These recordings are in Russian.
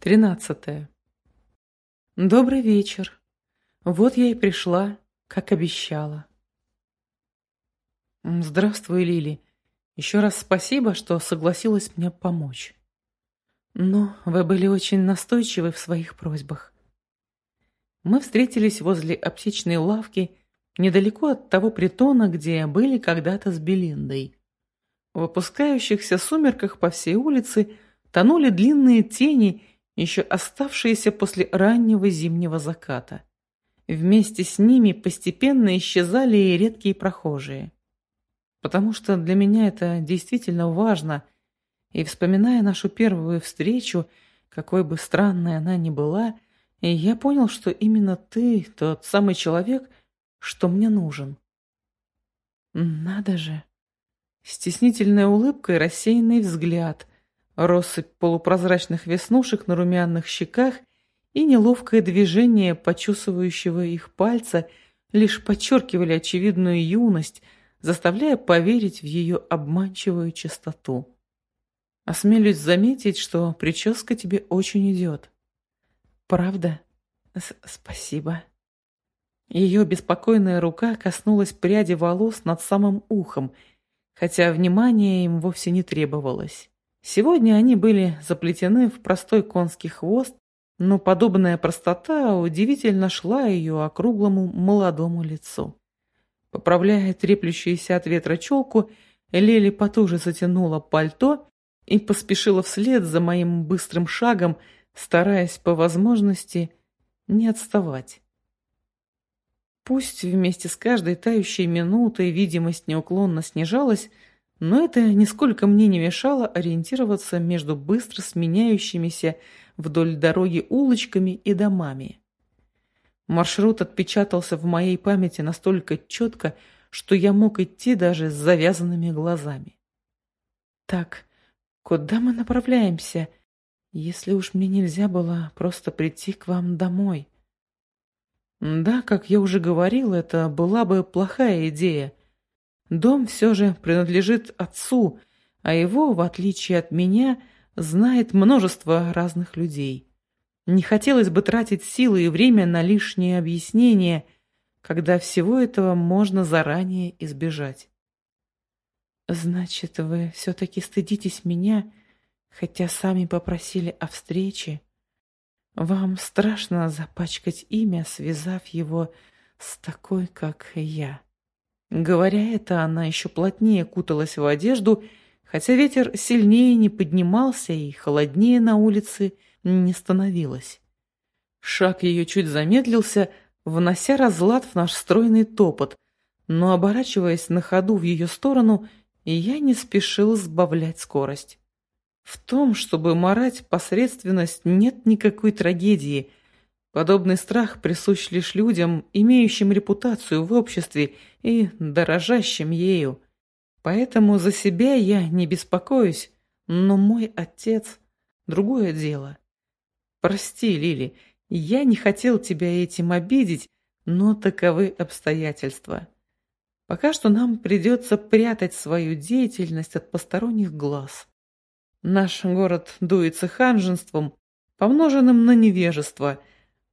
Тринадцатое. Добрый вечер. Вот я и пришла, как обещала. Здравствуй, Лили. Еще раз спасибо, что согласилась мне помочь. Но вы были очень настойчивы в своих просьбах. Мы встретились возле аптечной лавки, недалеко от того притона, где были когда-то с Белиндой. В опускающихся сумерках по всей улице тонули длинные тени еще оставшиеся после раннего зимнего заката. Вместе с ними постепенно исчезали и редкие прохожие. Потому что для меня это действительно важно, и вспоминая нашу первую встречу, какой бы странной она ни была, я понял, что именно ты тот самый человек, что мне нужен. Надо же. Стеснительная улыбка и рассеянный взгляд, россыпь полупрозрачных веснушек на румяных щеках и неловкое движение почесывающего их пальца лишь подчеркивали очевидную юность, заставляя поверить в ее обманчивую чистоту. Осмелюсь заметить, что прическа тебе очень идет. Правда? С Спасибо. Ее беспокойная рука коснулась пряди волос над самым ухом, хотя внимания им вовсе не требовалось. Сегодня они были заплетены в простой конский хвост, но подобная простота удивительно шла ее округлому молодому лицу. Поправляя треплющуюся от ветра челку, Лели потуже затянула пальто и поспешила вслед за моим быстрым шагом, стараясь по возможности не отставать. Пусть вместе с каждой тающей минутой видимость неуклонно снижалась, но это нисколько мне не мешало ориентироваться между быстро сменяющимися вдоль дороги улочками и домами. Маршрут отпечатался в моей памяти настолько четко, что я мог идти даже с завязанными глазами. «Так, куда мы направляемся, если уж мне нельзя было просто прийти к вам домой?» Да, как я уже говорил, это была бы плохая идея — Дом все же принадлежит отцу, а его, в отличие от меня, знает множество разных людей. Не хотелось бы тратить силы и время на лишние объяснения, когда всего этого можно заранее избежать. «Значит, вы все-таки стыдитесь меня, хотя сами попросили о встрече? Вам страшно запачкать имя, связав его с такой, как я?» Говоря это, она еще плотнее куталась в одежду, хотя ветер сильнее не поднимался и холоднее на улице не становилось. Шаг ее чуть замедлился, внося разлад в наш стройный топот, но, оборачиваясь на ходу в ее сторону, я не спешил сбавлять скорость. В том, чтобы морать посредственность, нет никакой трагедии. Подобный страх присущ лишь людям, имеющим репутацию в обществе и дорожащим ею. Поэтому за себя я не беспокоюсь, но мой отец — другое дело. Прости, Лили, я не хотел тебя этим обидеть, но таковы обстоятельства. Пока что нам придется прятать свою деятельность от посторонних глаз. Наш город дуется ханженством, помноженным на невежество —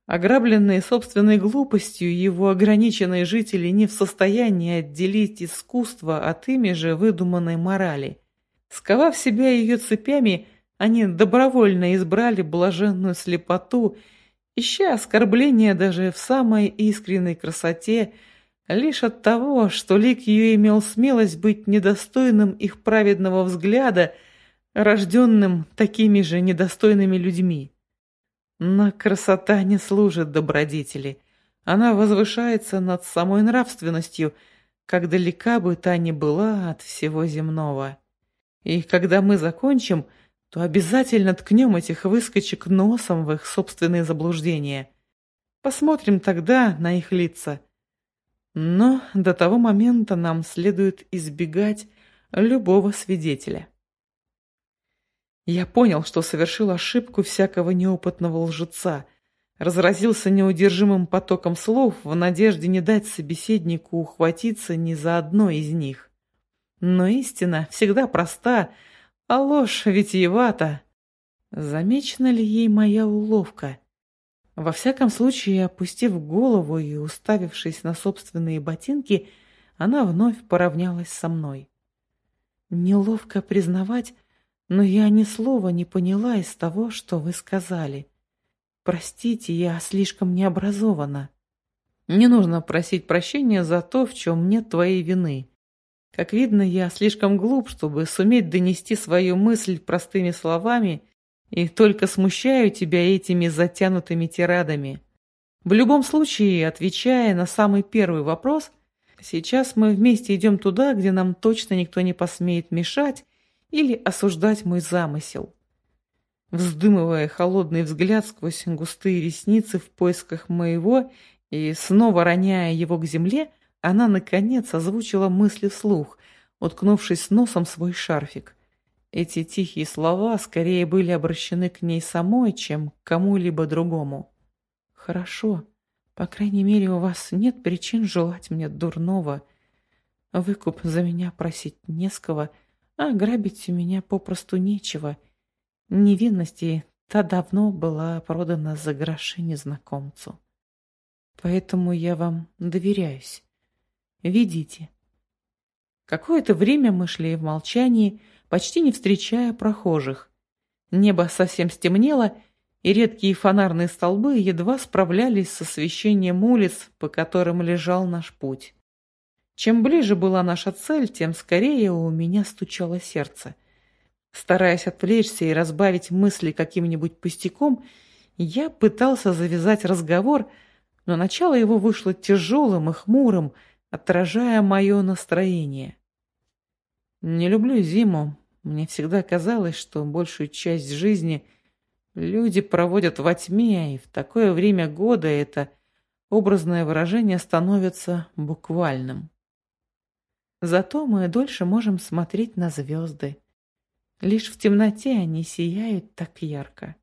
Ограбленные собственной глупостью, его ограниченные жители не в состоянии отделить искусство от ими же выдуманной морали. Сковав себя ее цепями, они добровольно избрали блаженную слепоту, ища оскорбления даже в самой искренней красоте, лишь от того, что лик ее имел смелость быть недостойным их праведного взгляда, рожденным такими же недостойными людьми. Но красота не служит добродетели. Она возвышается над самой нравственностью, как далека бы та ни была от всего земного. И когда мы закончим, то обязательно ткнем этих выскочек носом в их собственные заблуждения. Посмотрим тогда на их лица. Но до того момента нам следует избегать любого свидетеля. Я понял, что совершил ошибку всякого неопытного лжеца, разразился неудержимым потоком слов в надежде не дать собеседнику ухватиться ни за одно из них. Но истина всегда проста, а ложь витиевата. Замечена ли ей моя уловка? Во всяком случае, опустив голову и уставившись на собственные ботинки, она вновь поравнялась со мной. Неловко признавать, но я ни слова не поняла из того, что вы сказали. Простите, я слишком необразована. Не нужно просить прощения за то, в чем нет твоей вины. Как видно, я слишком глуп, чтобы суметь донести свою мысль простыми словами и только смущаю тебя этими затянутыми тирадами. В любом случае, отвечая на самый первый вопрос, сейчас мы вместе идем туда, где нам точно никто не посмеет мешать или осуждать мой замысел. Вздымывая холодный взгляд сквозь густые ресницы в поисках моего и снова роняя его к земле, она, наконец, озвучила мысли вслух, уткнувшись носом в свой шарфик. Эти тихие слова скорее были обращены к ней самой, чем к кому-либо другому. «Хорошо. По крайней мере, у вас нет причин желать мне дурного. Выкуп за меня просить не с кого, а грабить у меня попросту нечего. Невинности та давно была продана за гроши незнакомцу. Поэтому я вам доверяюсь. Ведите». Какое-то время мы шли в молчании, почти не встречая прохожих. Небо совсем стемнело, и редкие фонарные столбы едва справлялись с освещением улиц, по которым лежал наш путь. Чем ближе была наша цель, тем скорее у меня стучало сердце. Стараясь отвлечься и разбавить мысли каким-нибудь пустяком, я пытался завязать разговор, но начало его вышло тяжелым и хмурым, отражая мое настроение. Не люблю зиму. Мне всегда казалось, что большую часть жизни люди проводят во тьме, и в такое время года это образное выражение становится буквальным. Зато мы дольше можем смотреть на звезды. Лишь в темноте они сияют так ярко.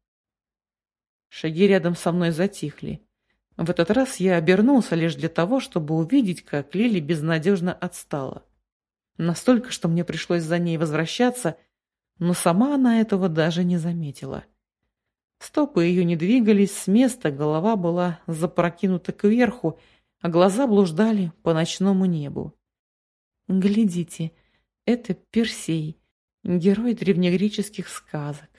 Шаги рядом со мной затихли. В этот раз я обернулся лишь для того, чтобы увидеть, как Лили безнадежно отстала. Настолько, что мне пришлось за ней возвращаться, но сама она этого даже не заметила. Стопы ее не двигались с места, голова была запрокинута кверху, а глаза блуждали по ночному небу. «Глядите, это Персей, герой древнегреческих сказок.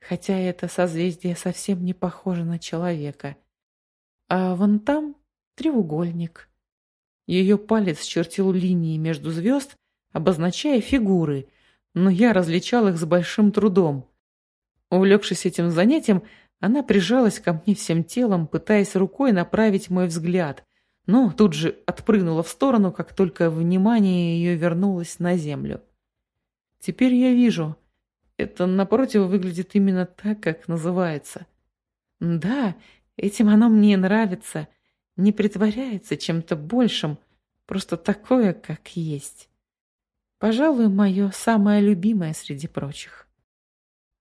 Хотя это созвездие совсем не похоже на человека. А вон там треугольник». Ее палец чертил линии между звезд, обозначая фигуры, но я различал их с большим трудом. Увлекшись этим занятием, она прижалась ко мне всем телом, пытаясь рукой направить мой взгляд, но тут же отпрыгнула в сторону, как только внимание ее вернулось на землю. Теперь я вижу, это напротив выглядит именно так, как называется. Да, этим оно мне нравится — не притворяется чем-то большим, просто такое, как есть. Пожалуй, мое самое любимое среди прочих.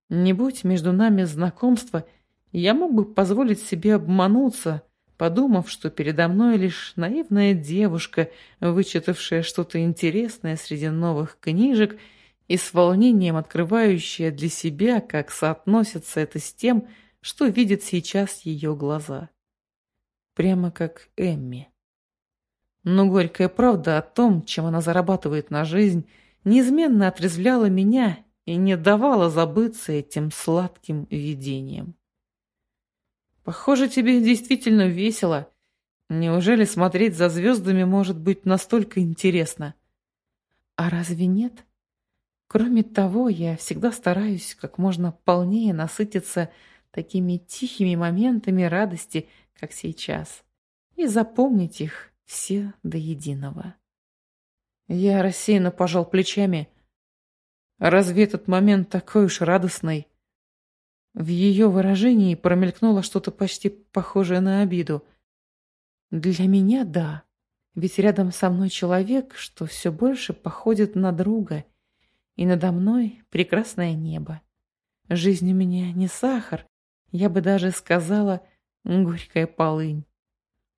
Не будь между нами знакомства, я мог бы позволить себе обмануться, подумав, что передо мной лишь наивная девушка, вычитавшая что-то интересное среди новых книжек и с волнением открывающая для себя, как соотносится это с тем, что видят сейчас ее глаза прямо как Эмми. Но горькая правда о том, чем она зарабатывает на жизнь, неизменно отрезвляла меня и не давала забыться этим сладким видением. «Похоже, тебе действительно весело. Неужели смотреть за звездами может быть настолько интересно?» «А разве нет?» Кроме того, я всегда стараюсь как можно полнее насытиться такими тихими моментами радости как сейчас, и запомнить их все до единого. Я рассеянно пожал плечами. Разве этот момент такой уж радостный? В ее выражении промелькнуло что-то почти похожее на обиду. Для меня — да, ведь рядом со мной человек, что все больше походит на друга, и надо мной прекрасное небо. Жизнь у меня не сахар, я бы даже сказала — горькая полынь.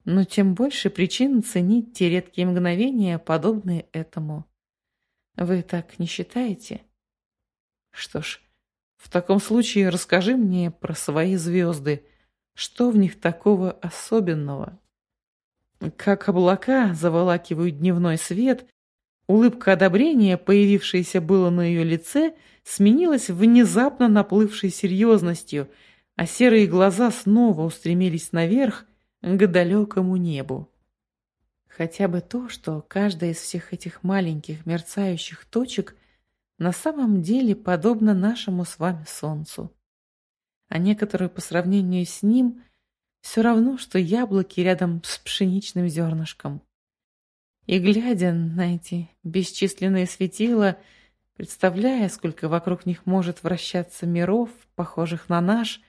Но тем больше причин ценить те редкие мгновения, подобные этому. Вы так не считаете? Что ж, В таком случае расскажи мне про свои звезды. Что в них такого особенного? Как облака заволакивают дневной свет, улыбка одобрения, появившаяся было на ее лице, сменилась внезапно наплывшей серьезностью, а серые глаза снова устремились наверх к далекому небу. Хотя бы то, что каждая из всех этих маленьких мерцающих точек на самом деле подобна нашему с вами Солнцу. А некоторые по сравнению с ним все равно, что яблоки рядом с пшеничным зернышком. И глядя на эти бесчисленные светила, представляя, сколько вокруг них может вращаться миров, похожих на наш,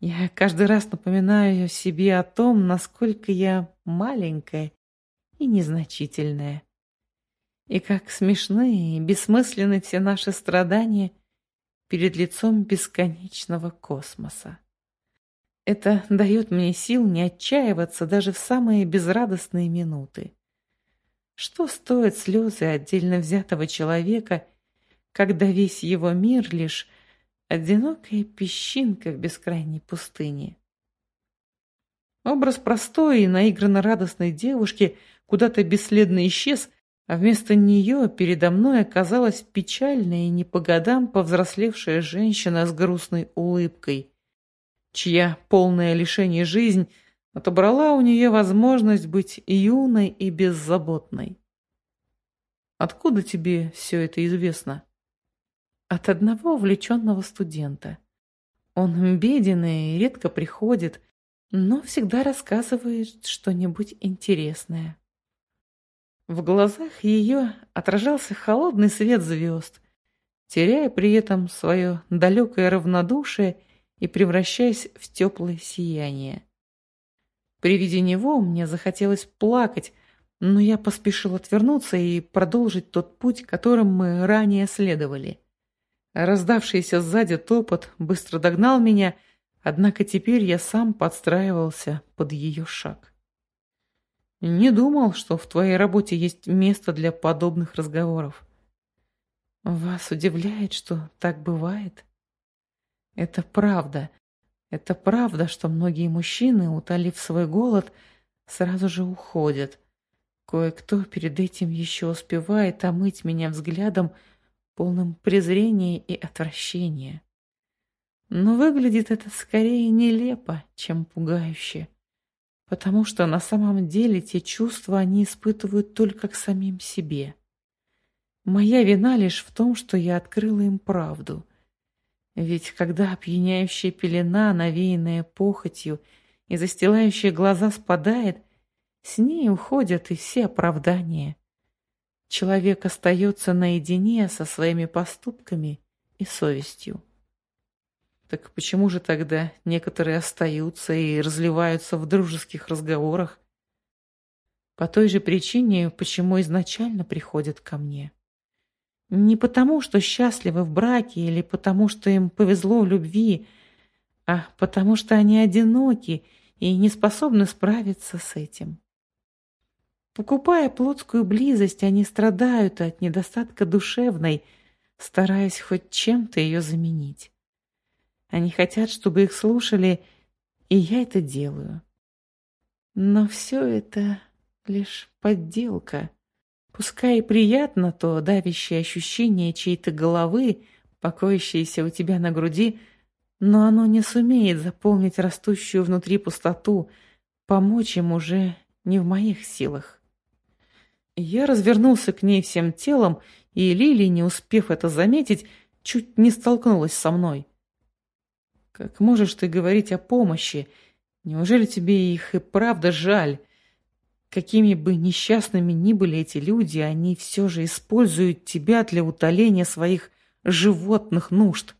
я каждый раз напоминаю себе о том, насколько я маленькая и незначительная. И как смешны и бессмысленны все наши страдания перед лицом бесконечного космоса. Это дает мне сил не отчаиваться даже в самые безрадостные минуты. Что стоят слезы отдельно взятого человека, когда весь его мир лишь одинокая песчинка в бескрайней пустыне? Образ простой и наигранно радостной девушки куда-то бесследно исчез, а вместо нее передо мной оказалась печальная и не по годам повзрослевшая женщина с грустной улыбкой, чья полное лишение жизнь отобрала у нее возможность быть юной и беззаботной. Откуда тебе все это известно? От одного увлеченного студента. Он беден и редко приходит, но всегда рассказывает что-нибудь интересное. В глазах ее отражался холодный свет звезд, теряя при этом свое далекое равнодушие и превращаясь в теплое сияние. При виде него мне захотелось плакать, но я поспешил отвернуться и продолжить тот путь, которым мы ранее следовали. Раздавшийся сзади топот быстро догнал меня, однако теперь я сам подстраивался под ее шаг. Не думал, что в твоей работе есть место для подобных разговоров. Вас удивляет, что так бывает? Это правда. Это правда, что многие мужчины, утолив свой голод, сразу же уходят. Кое-кто перед этим еще успевает омыть меня взглядом, полным презрения и отвращения. Но выглядит это скорее нелепо, чем пугающе потому что на самом деле те чувства они испытывают только к самим себе. Моя вина лишь в том, что я открыла им правду. Ведь когда опьяняющая пелена, навеянная похотью и застилающая глаза спадает, с ней уходят и все оправдания. Человек остается наедине со своими поступками и совестью. Так почему же тогда некоторые остаются и разливаются в дружеских разговорах? По той же причине, почему изначально приходят ко мне. Не потому, что счастливы в браке или потому, что им повезло в любви, а потому что они одиноки и не способны справиться с этим. Покупая плотскую близость, они страдают от недостатка душевной, стараясь хоть чем-то ее заменить. Они хотят, чтобы их слушали, и я это делаю. Но все это лишь подделка. Пускай приятно то давящее ощущение чьей-то головы, покоящейся у тебя на груди, но оно не сумеет заполнить растущую внутри пустоту, помочь им уже не в моих силах. Я развернулся к ней всем телом, и Лили, не успев это заметить, чуть не столкнулась со мной. Как можешь ты говорить о помощи? Неужели тебе их и правда жаль? Какими бы несчастными ни были эти люди, они все же используют тебя для утоления своих животных нужд.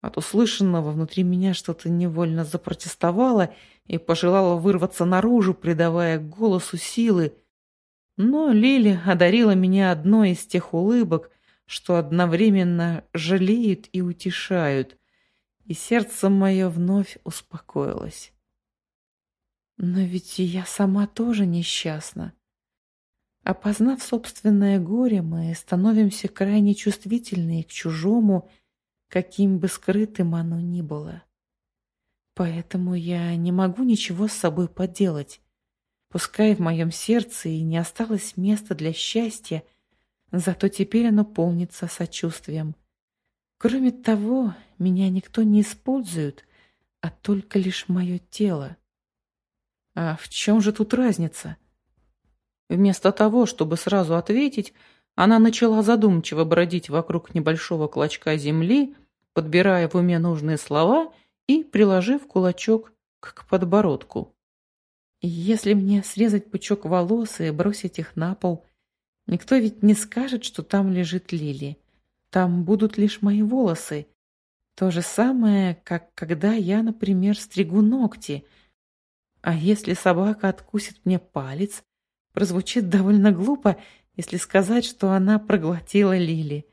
От услышанного внутри меня что-то невольно запротестовало и пожелало вырваться наружу, придавая голосу силы. Но Лили одарила меня одной из тех улыбок, что одновременно жалеют и утешают и сердце мое вновь успокоилось. Но ведь и я сама тоже несчастна. Опознав собственное горе, мы становимся крайне чувствительны к чужому, каким бы скрытым оно ни было. Поэтому я не могу ничего с собой поделать. Пускай в моем сердце и не осталось места для счастья, зато теперь оно полнится сочувствием. Кроме того, меня никто не использует, а только лишь мое тело. А в чем же тут разница? Вместо того, чтобы сразу ответить, она начала задумчиво бродить вокруг небольшого клочка земли, подбирая в уме нужные слова и приложив кулачок к подбородку. Если мне срезать пучок волос и бросить их на пол, никто ведь не скажет, что там лежит Лили. Там будут лишь мои волосы. То же самое, как когда я, например, стригу ногти. А если собака откусит мне палец, прозвучит довольно глупо, если сказать, что она проглотила Лили.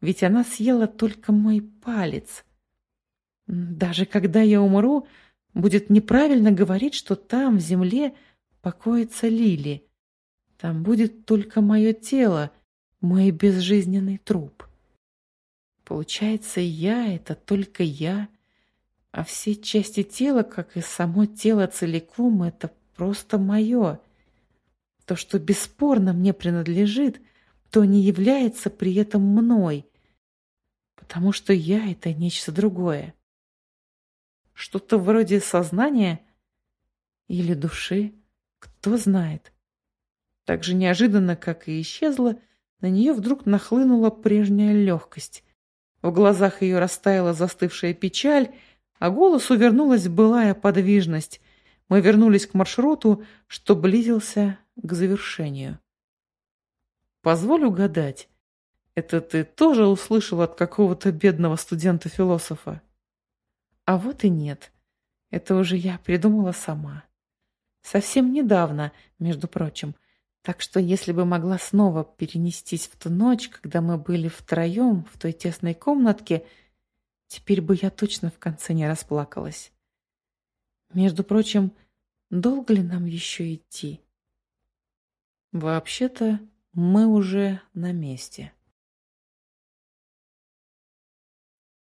Ведь она съела только мой палец. Даже когда я умру, Будет неправильно говорить, что там, в земле, покоится Лили. Там будет только мое тело, мой безжизненный труп. Получается, я — это только я, а все части тела, как и само тело целиком, это просто мое. То, что бесспорно мне принадлежит, то не является при этом мной, потому что я — это нечто другое. Что-то вроде сознания или души, кто знает. Так же неожиданно, как и исчезла, на нее вдруг нахлынула прежняя легкость. В глазах ее растаяла застывшая печаль, а голосу вернулась былая подвижность. Мы вернулись к маршруту, что близился к завершению. «Позволь угадать, это ты тоже услышал от какого-то бедного студента-философа?» А вот и нет. Это уже я придумала сама. Совсем недавно, между прочим. Так что если бы могла снова перенестись в ту ночь, когда мы были втроем в той тесной комнатке, теперь бы я точно в конце не расплакалась. Между прочим, долго ли нам еще идти? Вообще-то мы уже на месте.